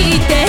して